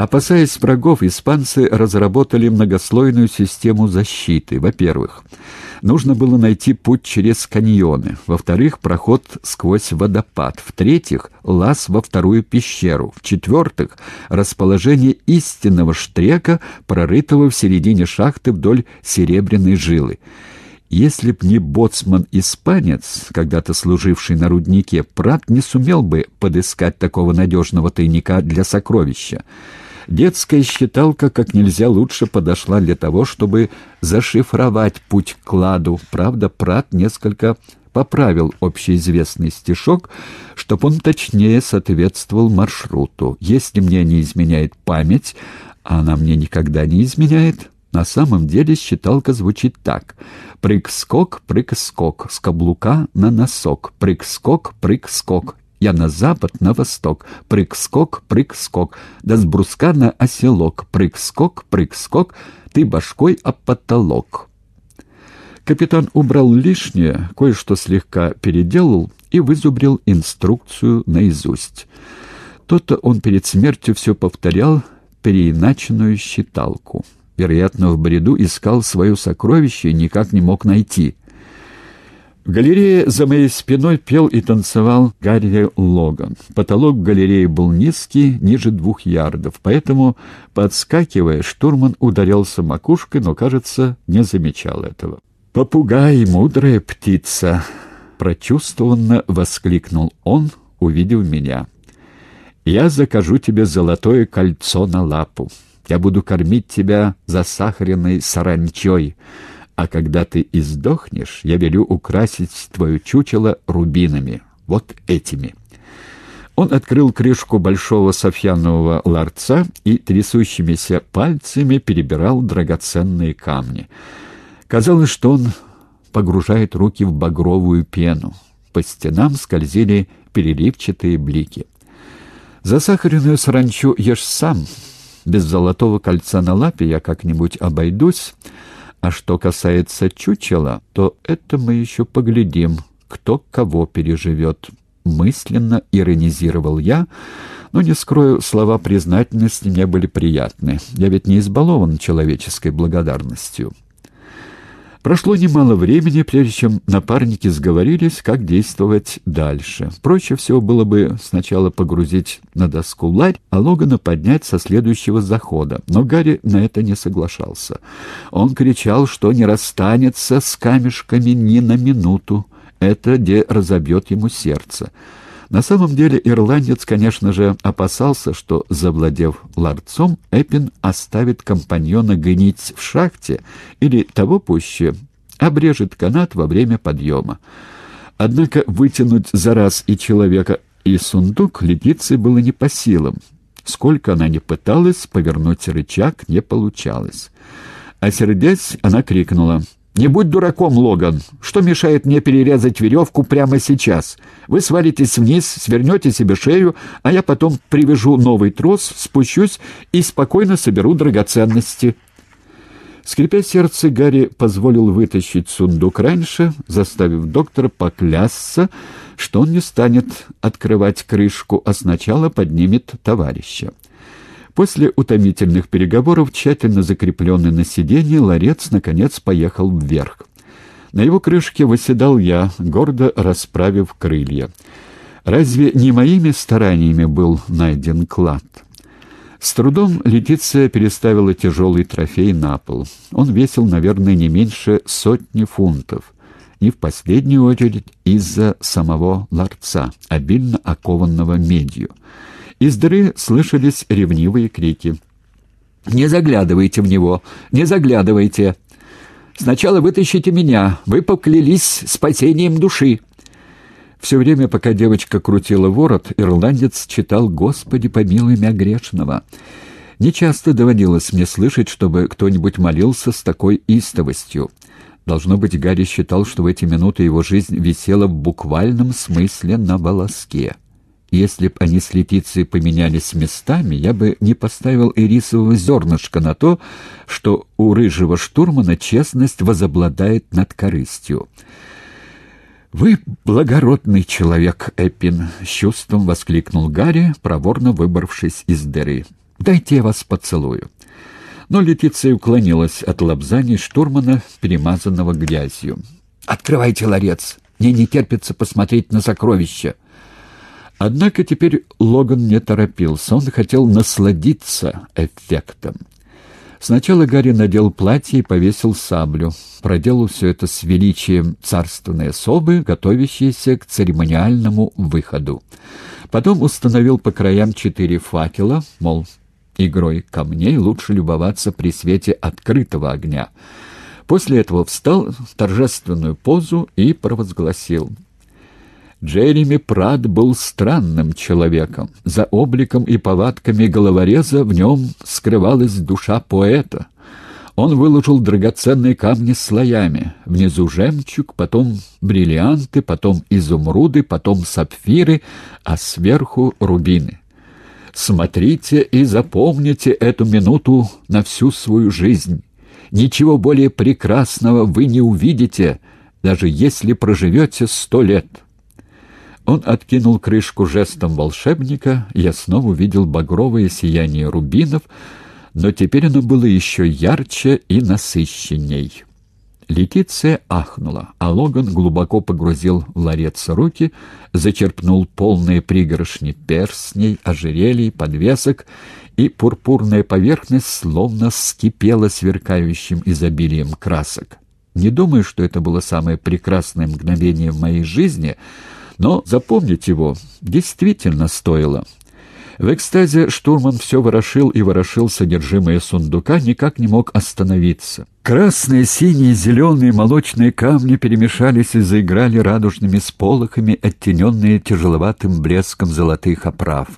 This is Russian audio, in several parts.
Опасаясь врагов, испанцы разработали многослойную систему защиты. Во-первых, нужно было найти путь через каньоны. Во-вторых, проход сквозь водопад. В-третьих, лаз во вторую пещеру. В-четвертых, расположение истинного штрека, прорытого в середине шахты вдоль серебряной жилы. Если б не боцман-испанец, когда-то служивший на руднике, Прат не сумел бы подыскать такого надежного тайника для сокровища. Детская считалка как нельзя лучше подошла для того, чтобы зашифровать путь к кладу. Правда, Прат несколько поправил общеизвестный стишок, чтобы он точнее соответствовал маршруту. Если мне не изменяет память, а она мне никогда не изменяет, на самом деле считалка звучит так. Прыг-скок, прыг-скок, с каблука на носок, прыг-скок, прыг-скок, я на запад, на восток, прыг-скок, прыг-скок, да с бруска на оселок, прыг-скок, прыг-скок, ты башкой об потолок. Капитан убрал лишнее, кое-что слегка переделал и вызубрил инструкцию наизусть. То-то он перед смертью все повторял переиначенную считалку. Вероятно, в бреду искал свое сокровище и никак не мог найти. В галерее за моей спиной пел и танцевал Гарри Логан. Потолок галереи был низкий, ниже двух ярдов, поэтому, подскакивая, штурман ударялся макушкой, но, кажется, не замечал этого. «Попугай, мудрая птица!» — прочувствованно воскликнул он, увидев меня. «Я закажу тебе золотое кольцо на лапу». Я буду кормить тебя засахаренной саранчой, а когда ты издохнешь, я велю украсить твое чучело рубинами, вот этими». Он открыл крышку большого софьянового ларца и трясущимися пальцами перебирал драгоценные камни. Казалось, что он погружает руки в багровую пену. По стенам скользили переливчатые блики. «Засахаренную саранчу ешь сам», без золотого кольца на лапе я как-нибудь обойдусь. А что касается чучела, то это мы еще поглядим, кто кого переживет. Мысленно иронизировал я, но, не скрою, слова признательности мне были приятны. Я ведь не избалован человеческой благодарностью». Прошло немало времени, прежде чем напарники сговорились, как действовать дальше. Проще всего было бы сначала погрузить на доску ларь, а Логана поднять со следующего захода. Но Гарри на это не соглашался. Он кричал, что не расстанется с камешками ни на минуту. Это где разобьет ему сердце. На самом деле ирландец, конечно же, опасался, что, завладев ларцом, Эппин оставит компаньона гнить в шахте или, того пуще, обрежет канат во время подъема. Однако вытянуть за раз и человека, и сундук Летиции было не по силам. Сколько она ни пыталась, повернуть рычаг не получалось. А сердец она крикнула — «Не будь дураком, Логан. Что мешает мне перерезать веревку прямо сейчас? Вы свалитесь вниз, свернете себе шею, а я потом привяжу новый трос, спущусь и спокойно соберу драгоценности». Скрипя сердце, Гарри позволил вытащить сундук раньше, заставив доктора поклясться, что он не станет открывать крышку, а сначала поднимет товарища. После утомительных переговоров, тщательно закрепленный на сиденье, ларец, наконец, поехал вверх. На его крышке восседал я, гордо расправив крылья. Разве не моими стараниями был найден клад? С трудом Летиция переставила тяжелый трофей на пол. Он весил, наверное, не меньше сотни фунтов. И в последнюю очередь из-за самого ларца, обильно окованного медью. Из дыры слышались ревнивые крики. «Не заглядывайте в него! Не заглядывайте! Сначала вытащите меня! Вы поклялись спасением души!» Все время, пока девочка крутила ворот, ирландец читал «Господи, помилуй меня грешного». Нечасто доводилось мне слышать, чтобы кто-нибудь молился с такой истовостью. Должно быть, Гарри считал, что в эти минуты его жизнь висела в буквальном смысле на волоске. Если б они с Летицией поменялись местами, я бы не поставил ирисового зернышка на то, что у рыжего штурмана честность возобладает над корыстью. «Вы благородный человек, Эппин!» — с чувством воскликнул Гарри, проворно выбравшись из дыры. Дайте я вас поцелую». Но Летиция уклонилась от лобзаний штурмана, перемазанного грязью. «Открывайте ларец! Мне не терпится посмотреть на сокровища!» Однако теперь Логан не торопился, он хотел насладиться эффектом. Сначала Гарри надел платье и повесил саблю. Проделал все это с величием царственной особы, готовящейся к церемониальному выходу. Потом установил по краям четыре факела, мол, игрой камней лучше любоваться при свете открытого огня. После этого встал в торжественную позу и провозгласил — Джереми Прат был странным человеком. За обликом и повадками головореза в нем скрывалась душа поэта. Он выложил драгоценные камни слоями. Внизу жемчуг, потом бриллианты, потом изумруды, потом сапфиры, а сверху рубины. Смотрите и запомните эту минуту на всю свою жизнь. Ничего более прекрасного вы не увидите, даже если проживете сто лет». Он откинул крышку жестом волшебника, я снова увидел багровое сияние рубинов, но теперь оно было еще ярче и насыщенней. Летиция ахнула, а Логан глубоко погрузил в ларец руки, зачерпнул полные пригоршни перстней, ожерелий, подвесок, и пурпурная поверхность словно скипела сверкающим изобилием красок. Не думаю, что это было самое прекрасное мгновение в моей жизни — но запомнить его действительно стоило. В экстазе штурман все ворошил и ворошил содержимое сундука, никак не мог остановиться. Красные, синие, зеленые, молочные камни перемешались и заиграли радужными сполохами, оттененные тяжеловатым блеском золотых оправ.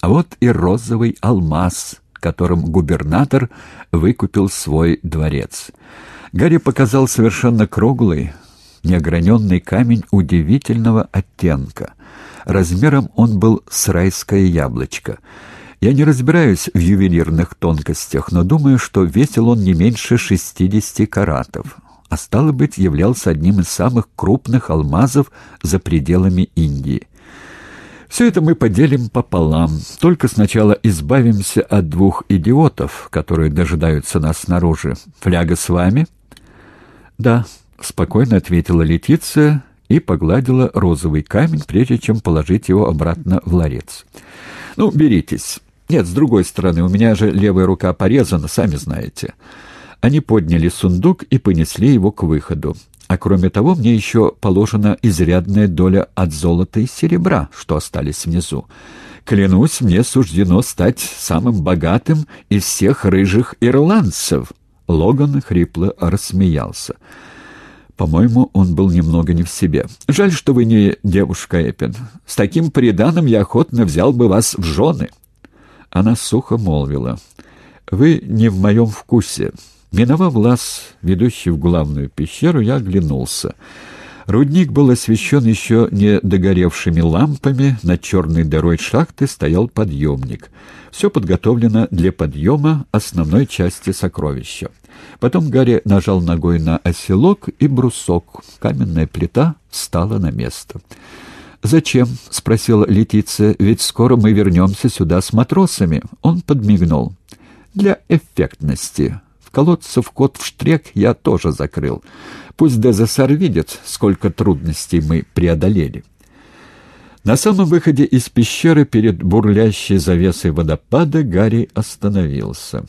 А вот и розовый алмаз, которым губернатор выкупил свой дворец. Гарри показал совершенно круглый, неограненный камень удивительного оттенка. Размером он был с райское яблочко. Я не разбираюсь в ювелирных тонкостях, но думаю, что весил он не меньше 60 каратов, а стало быть, являлся одним из самых крупных алмазов за пределами Индии. Все это мы поделим пополам. Только сначала избавимся от двух идиотов, которые дожидаются нас снаружи. Фляга с вами? Да, — спокойно ответила Летиция и погладила розовый камень, прежде чем положить его обратно в ларец. «Ну, беритесь. Нет, с другой стороны, у меня же левая рука порезана, сами знаете». Они подняли сундук и понесли его к выходу. А кроме того, мне еще положена изрядная доля от золота и серебра, что остались внизу. Клянусь, мне суждено стать самым богатым из всех рыжих ирландцев. Логан хрипло рассмеялся. По-моему, он был немного не в себе. «Жаль, что вы не девушка, Эппин. С таким приданым я охотно взял бы вас в жены». Она сухо молвила. «Вы не в моем вкусе». Миновав лаз, ведущий в главную пещеру, я оглянулся. Рудник был освещен еще не догоревшими лампами, над черной дырой шахты стоял подъемник. Все подготовлено для подъема основной части сокровища. Потом Гарри нажал ногой на оселок и брусок. Каменная плита стала на место. «Зачем?» — спросила Летиция. «Ведь скоро мы вернемся сюда с матросами». Он подмигнул. «Для эффектности. В колодце в штрек я тоже закрыл. Пусть Дезессар видит, сколько трудностей мы преодолели». На самом выходе из пещеры перед бурлящей завесой водопада Гарри остановился.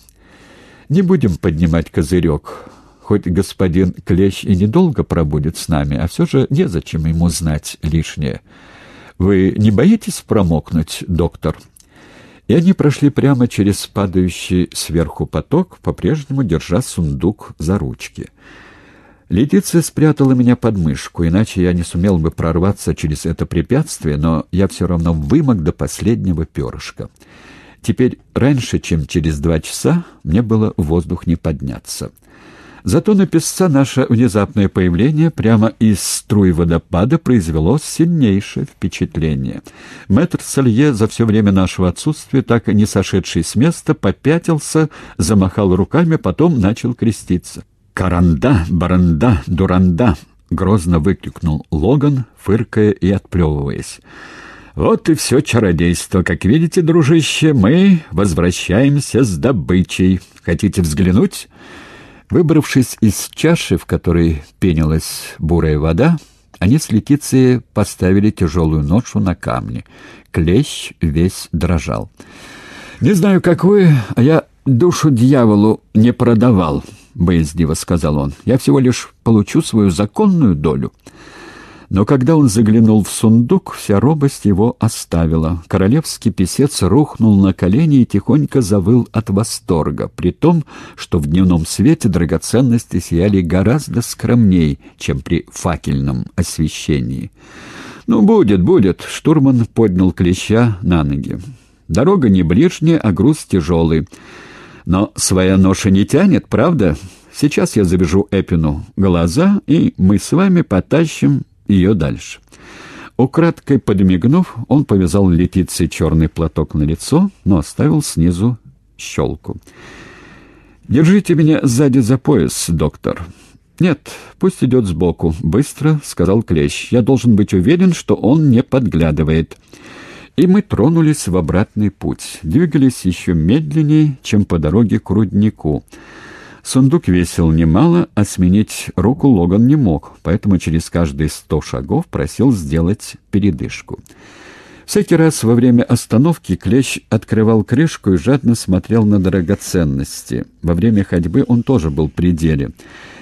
Не будем поднимать козырек. Хоть господин Клещ и недолго пробудет с нами, а все же незачем ему знать лишнее. Вы не боитесь промокнуть, доктор?» И они прошли прямо через падающий сверху поток, по-прежнему держа сундук за ручки. Летиция спрятала меня под мышку, иначе я не сумел бы прорваться через это препятствие, но я все равно вымок до последнего перышка. Теперь раньше, чем через два часа, мне было в воздух не подняться. Зато на песца наше внезапное появление прямо из струй водопада произвело сильнейшее впечатление. Мэтр Салье за все время нашего отсутствия, так и не сошедший с места, попятился, замахал руками, потом начал креститься. «Каранда, баранда, дуранда!» — грозно выкрикнул Логан, фыркая и отплевываясь. Вот и все чародейство. Как видите, дружище, мы возвращаемся с добычей. Хотите взглянуть? Выбравшись из чаши, в которой пенилась бурая вода, они с Летицией поставили тяжелую ношу на камни. Клещ весь дрожал. «Не знаю, как вы, а я душу дьяволу не продавал», — боязливо сказал он. «Я всего лишь получу свою законную долю». Но когда он заглянул в сундук, вся робость его оставила. Королевский писец рухнул на колени и тихонько завыл от восторга, при том, что в дневном свете драгоценности сияли гораздо скромней, чем при факельном освещении. «Ну, будет, будет!» — штурман поднял клеща на ноги. «Дорога не ближняя, а груз тяжелый. Но своя ноша не тянет, правда?» Сейчас я завяжу Эпину глаза, и мы с вами потащим ее дальше. Украдкой подмигнув, он повязал Летице черный платок на лицо, но оставил снизу щелку. «Держите меня сзади за пояс, доктор». «Нет, пусть идет сбоку», — быстро сказал Клещ. «Я должен быть уверен, что он не подглядывает». И мы тронулись в обратный путь. Двигались еще медленнее, чем по дороге к руднику. Сундук весил немало, а сменить руку Логан не мог, поэтому через каждые сто шагов просил сделать передышку. Всякий раз во время остановки Клещ открывал крышку и жадно смотрел на драгоценности. Во время ходьбы он тоже был при деле.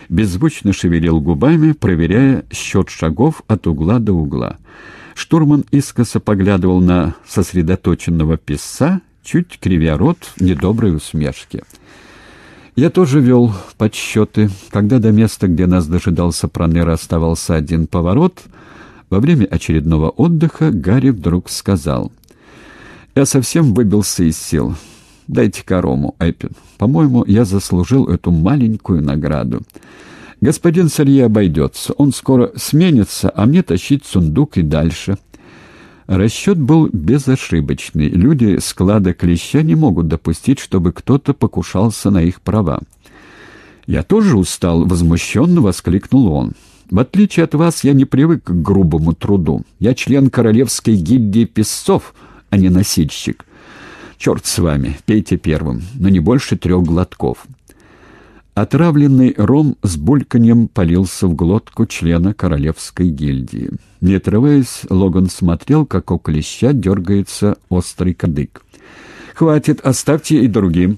Беззвучно шевелил губами, проверяя счет шагов от угла до угла. Штурман искоса поглядывал на сосредоточенного писца, чуть кривя рот недоброй усмешки. Я тоже вел подсчеты. Когда до места, где нас дожидался Пронера, оставался один поворот, во время очередного отдыха Гарри вдруг сказал. «Я совсем выбился из сил. Дайте корому, Эппин. По-моему, я заслужил эту маленькую награду. Господин Салье обойдется. Он скоро сменится, а мне тащить сундук и дальше». Расчет был безошибочный. Люди склада клеща не могут допустить, чтобы кто-то покушался на их права. «Я тоже устал», — возмущенно воскликнул он. «В отличие от вас, я не привык к грубому труду. Я член королевской гильдии песцов, а не носильщик. Черт с вами, пейте первым, но не больше трех глотков». Отравленный ром с бульканьем полился в глотку члена королевской гильдии. Не отрываясь, Логан смотрел, как у клеща дергается острый кадык. «Хватит, оставьте и другим».